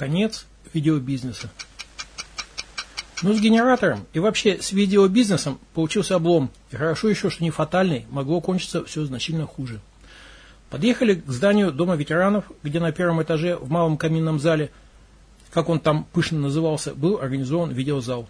Конец видеобизнеса. Но с генератором и вообще с видеобизнесом получился облом. И хорошо еще, что не фатальный, могло кончиться все значительно хуже. Подъехали к зданию Дома ветеранов, где на первом этаже в малом каминном зале, как он там пышно назывался, был организован видеозал.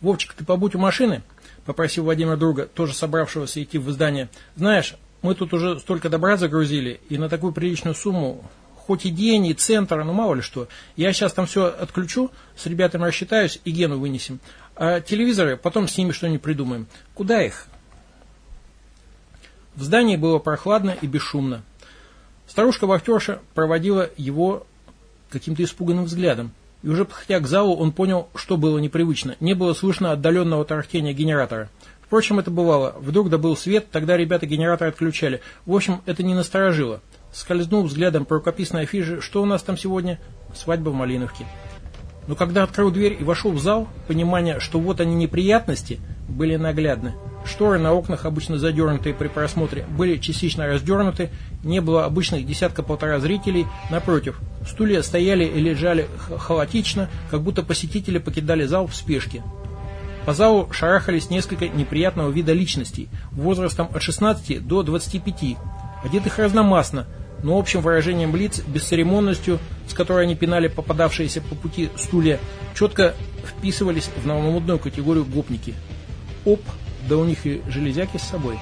«Вовчик, ты побудь у машины?» – попросил Владимир друга, тоже собравшегося идти в здание. «Знаешь, мы тут уже столько добра загрузили, и на такую приличную сумму хоть и день, и центр, ну мало ли что. Я сейчас там все отключу, с ребятами рассчитаюсь и Гену вынесем. А телевизоры, потом с ними что-нибудь придумаем. Куда их? В здании было прохладно и бесшумно. Старушка-вахтерша проводила его каким-то испуганным взглядом. И уже подходя к залу, он понял, что было непривычно. Не было слышно отдаленного тарахтения генератора. Впрочем, это бывало. Вдруг добыл свет, тогда ребята генератор отключали. В общем, это не насторожило скользнул взглядом по рукописной афише, что у нас там сегодня? Свадьба в Малиновке. Но когда открыл дверь и вошел в зал, понимание, что вот они неприятности, были наглядны. Шторы на окнах, обычно задернутые при просмотре, были частично раздернуты, не было обычных десятка-полтора зрителей. Напротив, стулья стояли и лежали хаотично, как будто посетители покидали зал в спешке. По залу шарахались несколько неприятного вида личностей, возрастом от 16 до 25, одетых разномастно, но общим выражением лиц, бесцеремонностью, с которой они пинали попадавшиеся по пути стулья, четко вписывались в новомодную категорию гопники. Оп, да у них и железяки с собой.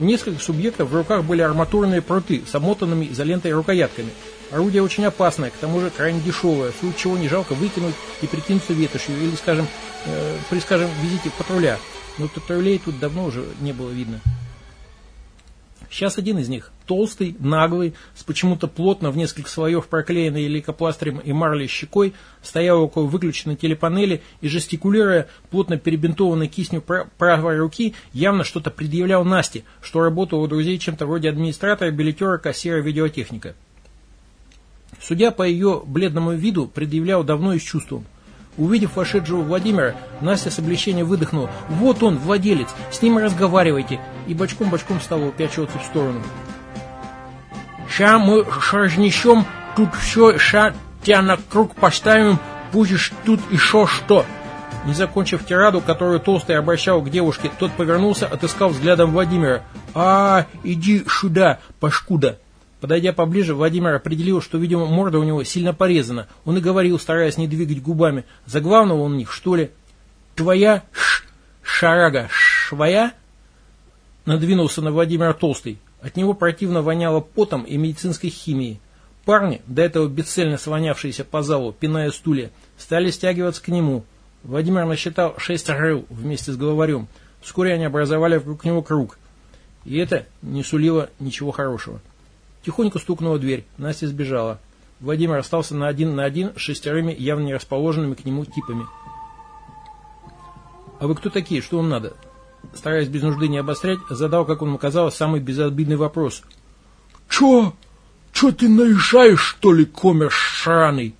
У нескольких субъектов в руках были арматурные пруты с обмотанными изолентой рукоятками. Орудие очень опасное, к тому же крайне дешевое, в случае чего не жалко выкинуть и прикинуться ветошью, или, скажем, э, при, скажем, визите патруля. Но патрулей тут давно уже не было видно. Сейчас один из них, толстый, наглый, с почему-то плотно в несколько слоев проклеенной лейкопластырем и марлей щекой, стоял около выключенной телепанели и, жестикулируя плотно перебинтованной кистью правой руки, явно что-то предъявлял Насте, что работал у друзей чем-то вроде администратора, билетера, кассира, видеотехника. Судя по ее бледному виду, предъявлял давно и с чувством. Увидев вошедшего Владимира, Настя с облегчением выдохнула. «Вот он, владелец, с ним разговаривайте!» И бочком-бочком стала упячиваться в сторону. «Ща мы разнесем тут все, ща тебя на круг поставим, будешь тут еще что!» Не закончив тираду, которую Толстый обращал к девушке, тот повернулся, отыскал взглядом Владимира. «А, иди сюда, пашкуда!» Подойдя поближе, Владимир определил, что, видимо, морда у него сильно порезана. Он и говорил, стараясь не двигать губами. За главного он у них, что ли? «Твоя ш шарага швоя?» Надвинулся на Владимира Толстый. От него противно воняло потом и медицинской химией. Парни, до этого бесцельно слонявшиеся по залу, пиная стулья, стали стягиваться к нему. Владимир насчитал шесть рыл вместе с главарем. Вскоре они образовали вокруг него круг. И это не сулило ничего хорошего. Тихонько стукнула дверь. Настя сбежала. Владимир остался на один на один с шестерыми явно не расположенными к нему типами. «А вы кто такие? Что вам надо?» Стараясь без нужды не обострять, задал, как он казалось, самый безобидный вопрос. «Чё? Чё ты наезжаешь, что ли, комер шраный?»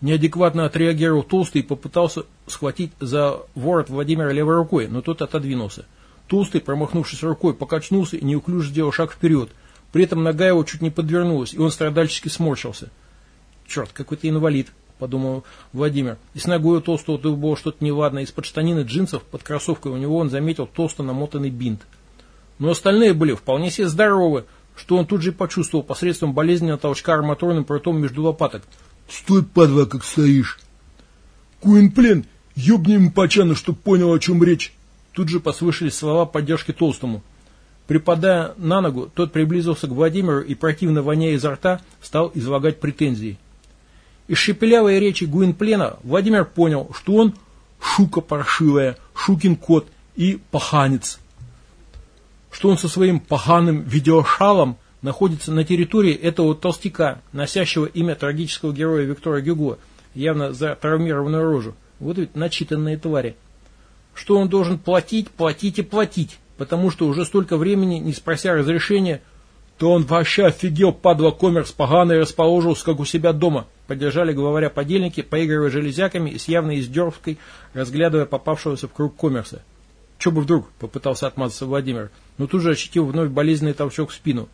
Неадекватно отреагировал Толстый и попытался схватить за ворот Владимира левой рукой, но тот отодвинулся. Толстый, промахнувшись рукой, покачнулся и неуклюже сделал шаг вперед – при этом нога его чуть не подвернулась, и он страдальчески сморщился. «Черт, какой-то инвалид», — подумал Владимир. И с ногой у толстого было что-то неладное. Из-под штанины джинсов под кроссовкой у него он заметил толсто намотанный бинт. Но остальные были вполне себе здоровы, что он тут же почувствовал посредством болезненного толчка арматурным прутом между лопаток. «Стой, падла, как стоишь!» «Куинплен, ёбни ему почану, чтоб понял, о чем речь!» Тут же послышались слова поддержки толстому. Припадая на ногу, тот приблизился к Владимиру и, противно воняя изо рта, стал излагать претензии. Из шепелявой речи Гуинплена Владимир понял, что он шука паршивая, шукин кот и паханец. Что он со своим паханым видеошалом находится на территории этого толстяка, носящего имя трагического героя Виктора Гюго, явно за травмированную рожу. Вот ведь начитанные твари. Что он должен платить, платить и платить потому что уже столько времени, не спрося разрешения, то он вообще офигел, падла коммерс поганый, расположился, как у себя дома. Поддержали, говоря, подельники, поигрывая железяками и с явной издеркой, разглядывая попавшегося в круг коммерса. Че бы вдруг, попытался отмазаться Владимир, но тут же ощутил вновь болезненный толчок в спину.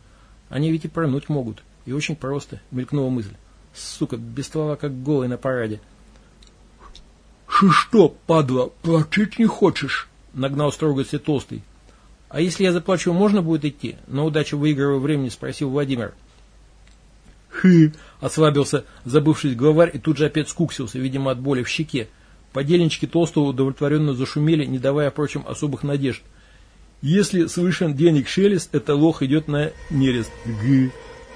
Они ведь и прыгнуть могут. И очень просто, мелькнула мысль. Сука, без ствола как голый на параде. «Ши что, падла, платить не хочешь?» Нагнал строгости толстый. «А если я заплачу, можно будет идти?» На удачу выигрывая времени, спросил Владимир. «Хы!» — ослабился, забывшись главарь, и тут же опять скуксился, видимо, от боли в щеке. Подельнички Толстого удовлетворенно зашумели, не давая, впрочем, особых надежд. Если слышен денег шелест, это лох идет на нерест. Гы.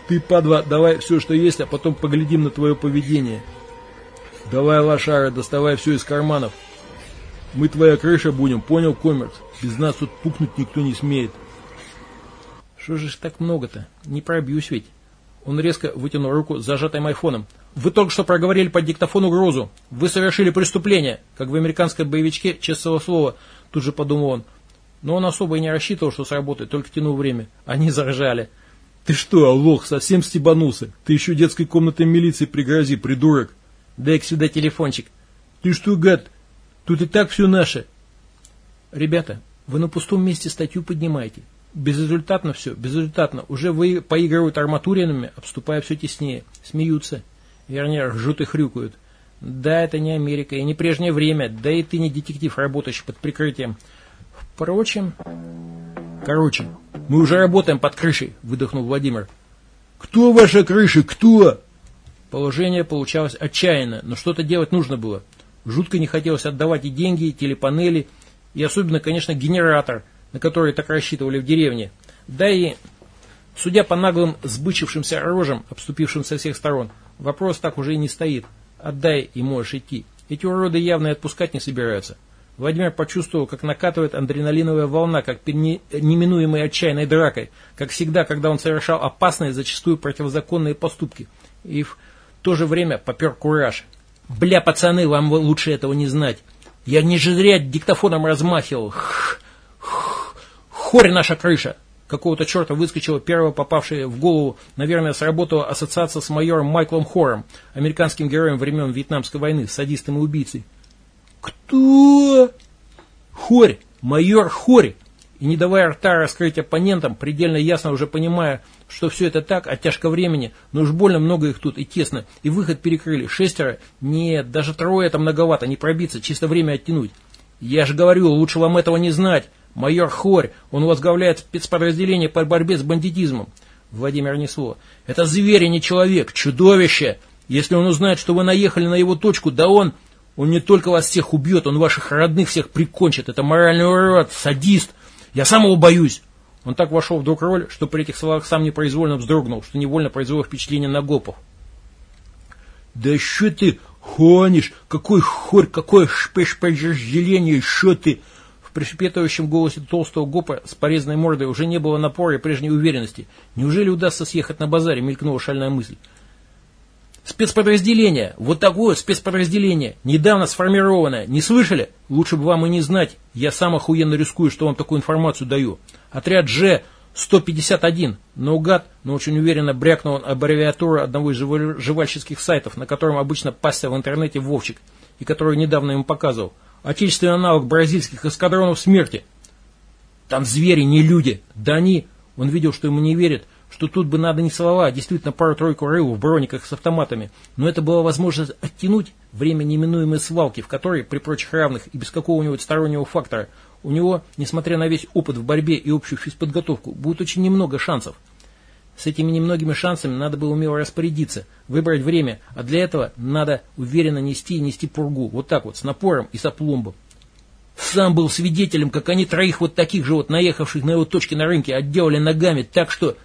Ты, падла, давай все, что есть, а потом поглядим на твое поведение. Давай, лошара, доставай все из карманов. Мы твоя крыша будем, понял, коммерс? Без нас тут пукнуть никто не смеет. Что же ж так много-то? Не пробьюсь ведь. Он резко вытянул руку с зажатым айфоном. «Вы только что проговорили по диктофону угрозу. Вы совершили преступление, как в американском боевичке, честного слова», тут же подумал он. Но он особо и не рассчитывал, что сработает, только тянул время. Они заржали. «Ты что, лох, совсем стебанулся? Ты еще детской комнатой милиции пригрози, придурок!» «Дай-ка сюда телефончик». «Ты что, гад, тут и так все наше». «Ребята, вы на пустом месте статью поднимаете. Безрезультатно все, безрезультатно. Уже вы поигрывают арматуринами, обступая все теснее. Смеются. Вернее, ржут и хрюкают. Да, это не Америка и не прежнее время, да и ты не детектив, работающий под прикрытием. Впрочем... Короче, мы уже работаем под крышей, выдохнул Владимир. Кто ваша крыша, кто? Положение получалось отчаянно, но что-то делать нужно было. Жутко не хотелось отдавать и деньги, и телепанели, и особенно, конечно, генератор, на который так рассчитывали в деревне. Да и, судя по наглым сбычившимся рожам, обступившим со всех сторон, вопрос так уже и не стоит. Отдай и можешь идти. Эти уроды явно и отпускать не собираются. Владимир почувствовал, как накатывает адреналиновая волна, как перед неминуемой отчаянной дракой, как всегда, когда он совершал опасные, зачастую противозаконные поступки. И в то же время попер кураж. «Бля, пацаны, вам лучше этого не знать. Я не зря диктофоном размахивал. Х -х Хорь наша крыша!» Какого-то черта выскочила первая попавшая в голову, наверное, сработала ассоциация с майором Майклом Хором, американским героем времен Вьетнамской войны, садистом и убийцей. «Кто?» «Хорь! Майор Хорь!» И не давая рта раскрыть оппонентам, предельно ясно уже понимая, что все это так, оттяжка времени, но уж больно много их тут и тесно, и выход перекрыли. Шестеро? Нет, даже трое это многовато, не пробиться, чисто время оттянуть. Я же говорю, лучше вам этого не знать. Майор Хорь, он возглавляет спецподразделение по борьбе с бандитизмом. Владимир Несло. Это зверь, а не человек, чудовище. Если он узнает, что вы наехали на его точку, да он... Он не только вас всех убьет, он ваших родных всех прикончит. Это моральный урод, садист. Я сам его боюсь. Он так вошел в друг роль, что при этих словах сам непроизвольно вздрогнул, что невольно произвело впечатление на гопов. «Да что ты хонишь? Какой хорь, какое шпеш-подразделение, что ты?» В пришепетывающем голосе толстого гопа с порезанной мордой уже не было напора и прежней уверенности. Неужели удастся съехать на базаре, мелькнула шальная мысль. Спецподразделение, вот такое спецподразделение, недавно сформированное, не слышали? Лучше бы вам и не знать, я сам охуенно рискую, что вам такую информацию даю. Отряд Ж 151, наугад, но очень уверенно брякнул он аббревиатуру одного из жевальщицких сайтов, на котором обычно пасся в интернете Вовчик, и который недавно ему показывал. Отечественный аналог бразильских эскадронов смерти. Там звери, не люди. Да они... Он видел, что ему не верят, что тут бы надо не слова, а действительно пару-тройку рыл в брониках с автоматами, но это была возможность оттянуть время неминуемой свалки, в которой, при прочих равных и без какого-нибудь стороннего фактора, у него, несмотря на весь опыт в борьбе и общую физподготовку, будет очень немного шансов. С этими немногими шансами надо было умело распорядиться, выбрать время, а для этого надо уверенно нести и нести пургу, вот так вот, с напором и с опломбом. Сам был свидетелем, как они троих вот таких же вот наехавших на его точки на рынке отделали ногами так, что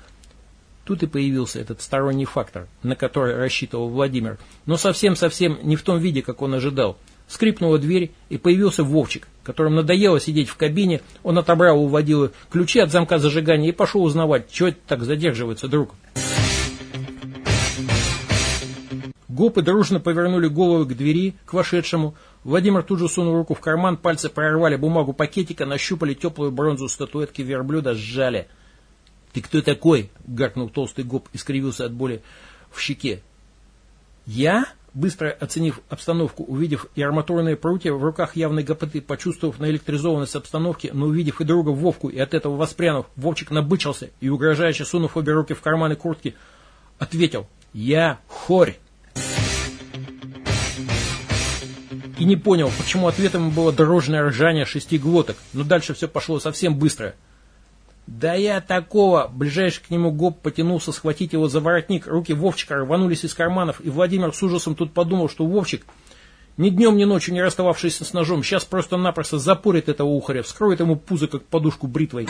Тут и появился этот сторонний фактор, на который рассчитывал Владимир, но совсем-совсем не в том виде, как он ожидал. Скрипнула дверь, и появился Вовчик, которому надоело сидеть в кабине, он отобрал у водила ключи от замка зажигания и пошел узнавать, что это так задерживается, друг. Гопы дружно повернули головы к двери, к вошедшему. Владимир тут же сунул руку в карман, пальцы прорвали бумагу пакетика, нащупали теплую бронзу статуэтки верблюда, сжали – «Ты кто такой?» – гаркнул толстый гоб и скривился от боли в щеке. «Я?» Быстро оценив обстановку, увидев и арматурные прутья в руках явной гопоты, почувствовав наэлектризованность обстановки, но увидев и друга Вовку, и от этого воспрянув, Вовчик набычился и, угрожающе сунув обе руки в карманы куртки, ответил «Я хорь». И не понял, почему ответом было дорожное ржание шести глоток, но дальше все пошло совсем быстро – «Да я такого!» Ближайший к нему гоп потянулся схватить его за воротник. Руки Вовчика рванулись из карманов, и Владимир с ужасом тут подумал, что Вовчик, ни днем, ни ночью не расстававшийся с ножом, сейчас просто-напросто запорит этого ухаря, вскроет ему пузо, как подушку бритвой.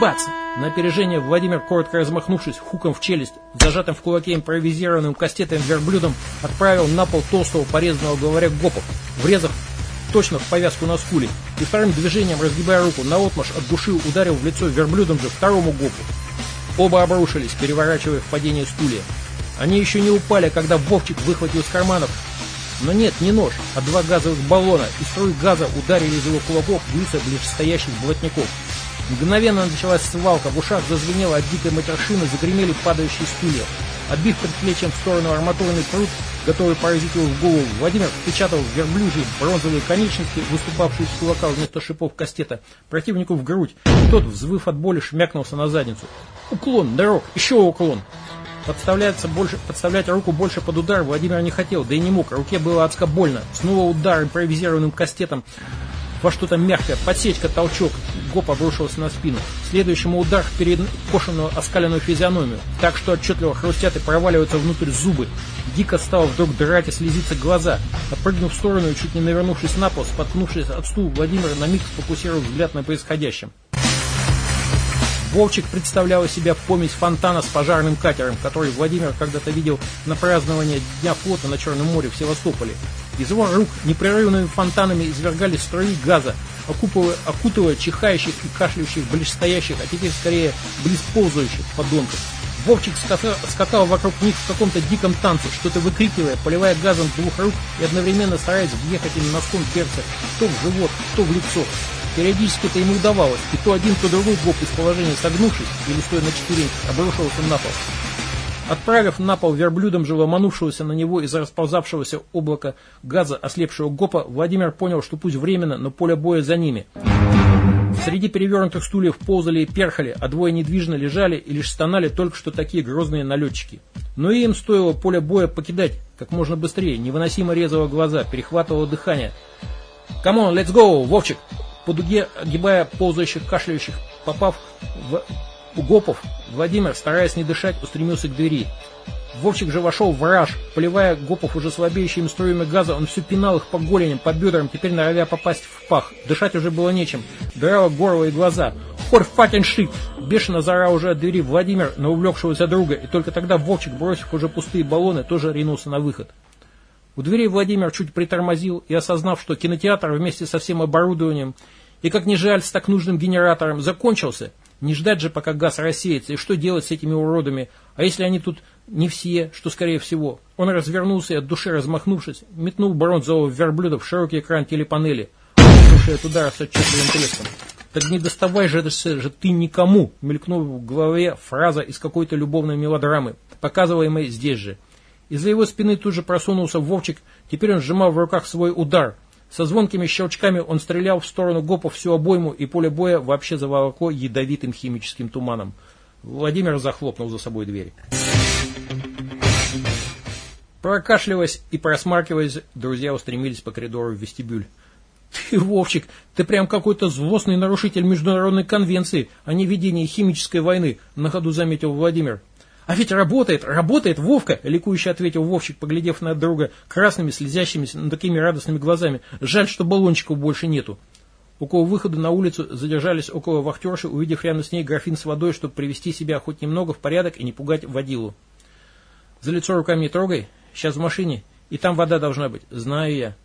Бац! На опережение Владимир, коротко размахнувшись, хуком в челюсть, зажатым в кулаке импровизированным кастетом верблюдом, отправил на пол толстого порезанного главаря гопов, врезав точно в повязку на скуле, и вторым движением, разгибая руку, наотмашь от души ударил в лицо верблюдом же второму гопу. Оба обрушились, переворачивая в падение стулья. Они еще не упали, когда Вовчик выхватил из карманов. Но нет, не нож, а два газовых баллона, и струи газа ударили из его кулаков в лица ближстоящих блатников. Мгновенно началась свалка, в ушах зазвенело от дикой матершины, загремели падающие стулья. Отбив предплечьем в сторону арматурный пруд, готовый поразить его в голову, Владимир впечатал верблюжьи бронзовые конечности, выступавшие из кулака вместо шипов кастета, противнику в грудь, тот, взвыв от боли, шмякнулся на задницу. Уклон, дорог, еще уклон. Подставляться больше, подставлять руку больше под удар Владимир не хотел, да и не мог. Руке было адско больно. Снова удар импровизированным кастетом во что-то мягкое, подсечка, толчок. Гоп обрушился на спину. Следующему удар перед кошенную оскаленную физиономию, так что отчетливо хрустят и проваливаются внутрь зубы. Дико стало вдруг драть и слезиться глаза. Отпрыгнув в сторону и чуть не навернувшись на пол, споткнувшись от стула, Владимир на миг сфокусировал взгляд на происходящем. Вовчик представлял из себя помесь фонтана с пожарным катером, который Владимир когда-то видел на праздновании Дня флота на Черном море в Севастополе. Из его рук непрерывными фонтанами извергались струи газа, окупывая, окутывая чихающих и кашляющих близстоящих, а теперь скорее близползающих подонков. Вовчик скакал, вокруг них в каком-то диком танце, что-то выкрикивая, поливая газом двух рук и одновременно стараясь въехать им носком перца то в живот, то в лицо. Периодически это ему удавалось, и то один, то другой гоп из положения согнувшись, или стоя на четвереньках, обрушивался на пол. Отправив на пол верблюдом же ломанувшегося на него из расползавшегося облака газа ослепшего гопа, Владимир понял, что пусть временно, но поле боя за ними. Среди перевернутых стульев ползали и перхали, а двое недвижно лежали и лишь стонали только что такие грозные налетчики. Но и им стоило поле боя покидать как можно быстрее, невыносимо резало глаза, перехватывало дыхание. «Come on, let's go, Вовчик!» По дуге, огибая ползающих, кашляющих, попав в гопов, Владимир, стараясь не дышать, устремился к двери. Вовчик же вошел в раж, поливая гопов уже слабеющими струями газа, он все пинал их по голеням, по бедрам, теперь норовя попасть в пах. Дышать уже было нечем, драло горло и глаза. Хор факин шит! Бешено заорал уже от двери Владимир на увлекшегося друга, и только тогда Вовчик, бросив уже пустые баллоны, тоже ринулся на выход. У двери Владимир чуть притормозил и, осознав, что кинотеатр вместе со всем оборудованием и, как ни жаль, с так нужным генератором закончился, не ждать же, пока газ рассеется, и что делать с этими уродами, а если они тут не все, что скорее всего. Он развернулся и от души размахнувшись, метнул бронзового верблюда в широкий экран телепанели, слушая от удара с отчетливым треском. «Так не доставай же, же ты никому!» мелькнула в голове фраза из какой-то любовной мелодрамы, показываемой здесь же. Из-за его спины тут же просунулся Вовчик, теперь он сжимал в руках свой удар. Со звонкими щелчками он стрелял в сторону гопов всю обойму, и поле боя вообще заволокло ядовитым химическим туманом. Владимир захлопнул за собой дверь. Прокашливаясь и просмаркиваясь, друзья устремились по коридору в вестибюль. «Ты, Вовчик, ты прям какой-то злостный нарушитель международной конвенции о неведении химической войны», на ходу заметил Владимир. «А ведь работает, работает, Вовка!» — ликующе ответил Вовчик, поглядев на друга красными, слезящимися, но такими радостными глазами. «Жаль, что баллончиков больше нету». Около выхода на улицу задержались около вахтерши, увидев рядом с ней графин с водой, чтобы привести себя хоть немного в порядок и не пугать водилу. «За лицо руками не трогай, сейчас в машине, и там вода должна быть, знаю я».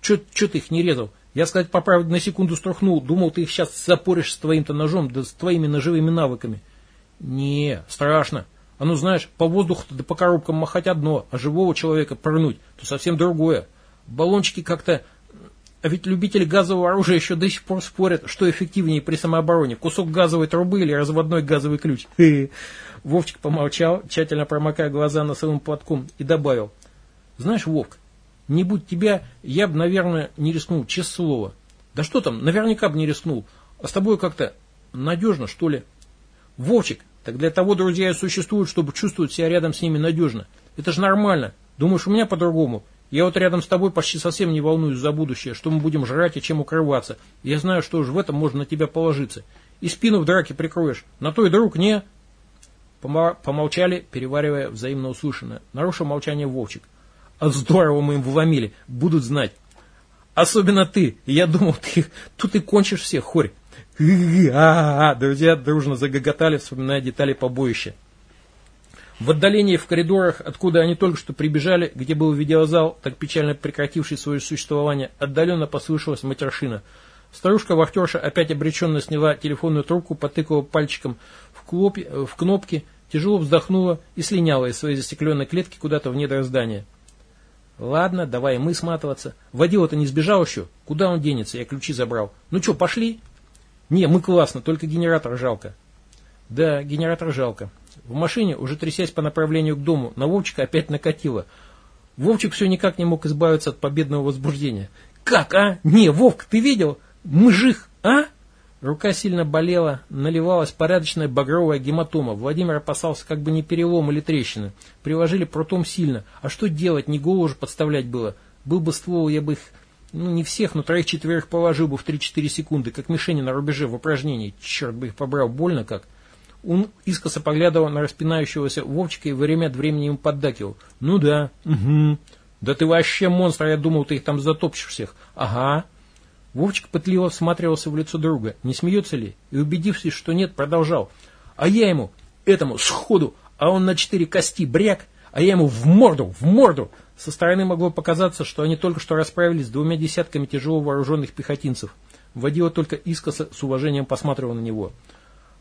«Че ты их не резал? Я, сказать по правде, на секунду струхнул, думал, ты их сейчас запоришь с твоим-то ножом, да с твоими ножевыми навыками». «Не, страшно. А ну знаешь, по воздуху да по коробкам махать одно, а живого человека прыгнуть, то совсем другое. Баллончики как-то... А ведь любители газового оружия еще до сих пор спорят, что эффективнее при самообороне, кусок газовой трубы или разводной газовый ключ. Вовчик помолчал, тщательно промокая глаза носовым платком, и добавил. Знаешь, Вовк, не будь тебя, я бы, наверное, не рискнул, честное слово. Да что там, наверняка бы не рискнул. А с тобой как-то надежно, что ли? Вовчик, так для того друзья и существуют, чтобы чувствовать себя рядом с ними надежно. Это же нормально. Думаешь, у меня по-другому? Я вот рядом с тобой почти совсем не волнуюсь за будущее, что мы будем жрать и чем укрываться. Я знаю, что уж в этом можно на тебя положиться. И спину в драке прикроешь. На то и друг не...» Помолчали, переваривая взаимно услышанное. Нарушил молчание Вовчик. «А здорово мы им вломили. Будут знать. Особенно ты. Я думал, ты тут и кончишь всех, хорь. Друзья дружно загоготали, вспоминая детали побоища. В отдалении в коридорах, откуда они только что прибежали, где был видеозал, так печально прекративший свое существование, отдаленно послышалась матершина. Старушка-вахтерша опять обреченно сняла телефонную трубку, потыкала пальчиком в, клопи, в кнопки, тяжело вздохнула и слиняла из своей застекленной клетки куда-то в недра здания. Ладно, давай мы сматываться. Водила-то не сбежал еще. Куда он денется? Я ключи забрал. Ну что, пошли? Не, мы классно, только генератор жалко. Да, генератор жалко. В машине, уже трясясь по направлению к дому, на Вовчика опять накатило. Вовчик все никак не мог избавиться от победного возбуждения. Как, а? Не, Вовк, ты видел? Мужик, а? Рука сильно болела, наливалась порядочная багровая гематома. Владимир опасался, как бы не перелом или трещины. Приложили прутом сильно. А что делать, не голову же подставлять было. Был бы ствол, я бы их, ну не всех, но троих-четверых положил бы в 3-4 секунды, как мишени на рубеже в упражнении. Черт бы их побрал, больно как. Он искоса поглядывал на распинающегося Вовчика и время от времени ему поддакивал. «Ну да, угу. Да ты вообще монстр, я думал, ты их там затопчешь всех. Ага, Вовчик пытливо всматривался в лицо друга, не смеется ли, и убедившись, что нет, продолжал. А я ему, этому, сходу, а он на четыре кости бряк, а я ему в морду, в морду. Со стороны могло показаться, что они только что расправились с двумя десятками тяжело вооруженных пехотинцев. Водила только искоса с уважением посматривал на него.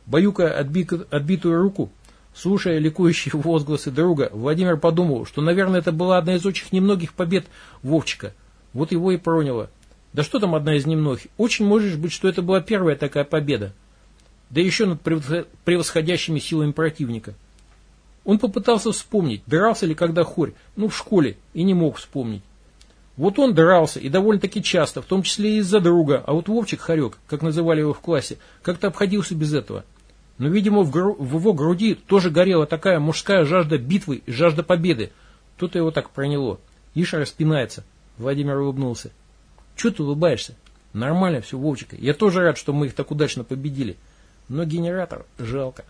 Баюкая отбитую руку, слушая ликующие возгласы друга, Владимир подумал, что, наверное, это была одна из очень немногих побед Вовчика. Вот его и проняло. Да что там одна из немногих? Очень может быть, что это была первая такая победа. Да еще над превосходящими силами противника. Он попытался вспомнить, дрался ли когда хорь, ну в школе, и не мог вспомнить. Вот он дрался, и довольно-таки часто, в том числе и из-за друга, а вот Вовчик Харек, как называли его в классе, как-то обходился без этого. Но, видимо, в, гру- в его груди тоже горела такая мужская жажда битвы и жажда победы. Тут его так проняло. Иша распинается. Владимир улыбнулся. Чего ты улыбаешься? Нормально все, Вовчика. Я тоже рад, что мы их так удачно победили. Но генератор жалко.